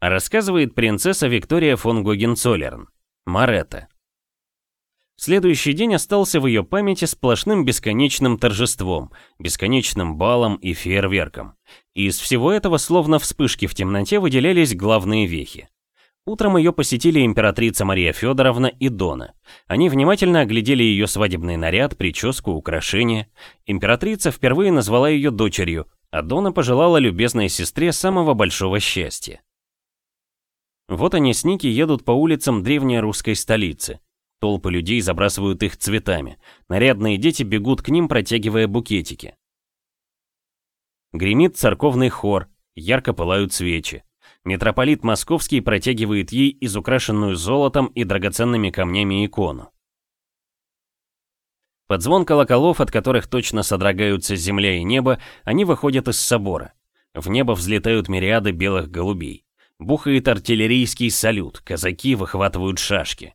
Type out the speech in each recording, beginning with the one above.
Рассказывает принцесса Виктория фон Гогенцоллерн. Марета. Следующий день остался в ее памяти сплошным бесконечным торжеством, бесконечным балом и фейерверком. Из всего этого словно вспышки в темноте выделялись главные вехи. Утром ее посетили императрица Мария Федоровна и Дона. Они внимательно оглядели ее свадебный наряд, прическу, украшения. Императрица впервые назвала ее дочерью, а Дона пожелала любезной сестре самого большого счастья. Вот они с Ники едут по улицам древней русской столицы. Толпы людей забрасывают их цветами. Нарядные дети бегут к ним, протягивая букетики. Гремит церковный хор, ярко пылают свечи. Митрополит Московский протягивает ей изукрашенную золотом и драгоценными камнями икону. Под звон колоколов, от которых точно содрогаются земля и небо, они выходят из собора. В небо взлетают мириады белых голубей. Бухает артиллерийский салют, казаки выхватывают шашки.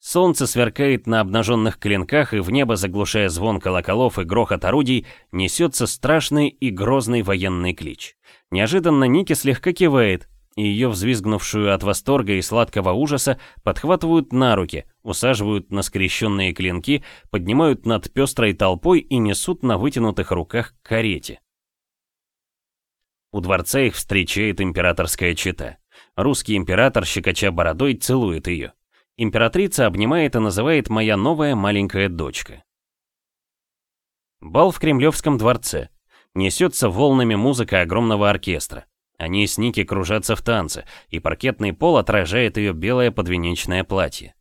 Солнце сверкает на обнаженных клинках, и в небо, заглушая звон колоколов и грохот орудий, несется страшный и грозный военный клич. Неожиданно Ники слегка кивает, и ее взвизгнувшую от восторга и сладкого ужаса подхватывают на руки, усаживают на скрещенные клинки, поднимают над пестрой толпой и несут на вытянутых руках к карете. У дворца их встречает императорская чета. Русский император, щекоча бородой, целует ее. Императрица обнимает и называет «моя новая маленькая дочка». Бал в Кремлевском дворце. Несется волнами музыка огромного оркестра. Они с Ники кружатся в танце, и паркетный пол отражает ее белое подвенечное платье.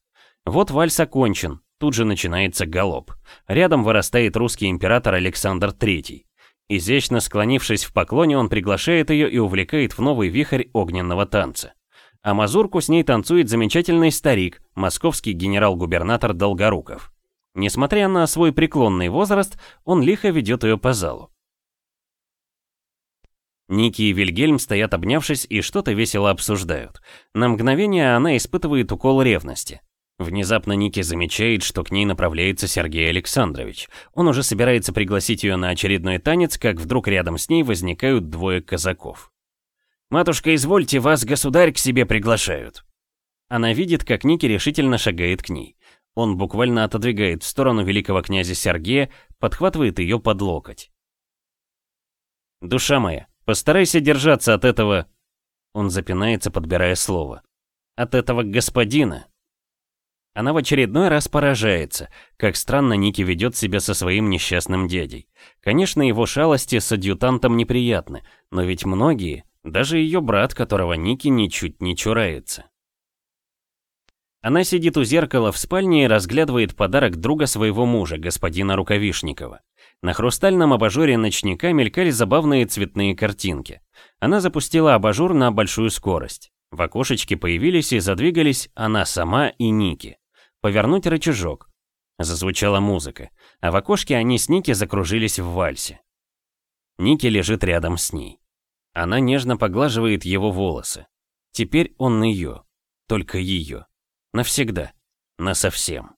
Вот вальс окончен, тут же начинается галоп. Рядом вырастает русский император Александр III. Изящно склонившись в поклоне, он приглашает ее и увлекает в новый вихрь огненного танца. А мазурку с ней танцует замечательный старик, московский генерал-губернатор Долгоруков. Несмотря на свой преклонный возраст, он лихо ведет ее по залу. Ники и Вильгельм стоят обнявшись и что-то весело обсуждают. На мгновение она испытывает укол ревности. Внезапно Ники замечает, что к ней направляется Сергей Александрович. Он уже собирается пригласить ее на очередной танец, как вдруг рядом с ней возникают двое казаков. «Матушка, извольте, вас государь к себе приглашают». Она видит, как Ники решительно шагает к ней. Он буквально отодвигает в сторону великого князя Сергея, подхватывает ее под локоть. «Душа моя, постарайся держаться от этого...» Он запинается, подбирая слово. «От этого господина». Она в очередной раз поражается, как странно Ники ведет себя со своим несчастным дядей. Конечно, его шалости с адъютантом неприятны, но ведь многие, даже ее брат, которого Ники ничуть не чурается. Она сидит у зеркала в спальне и разглядывает подарок друга своего мужа, господина Рукавишникова. На хрустальном абажуре ночника мелькали забавные цветные картинки. Она запустила абажур на большую скорость. В окошечке появились и задвигались она сама и Ники. Повернуть рычажок. Зазвучала музыка, а в окошке они с Ники закружились в вальсе. Ники лежит рядом с ней. Она нежно поглаживает его волосы. Теперь он ее. Только ее. Навсегда. Насовсем.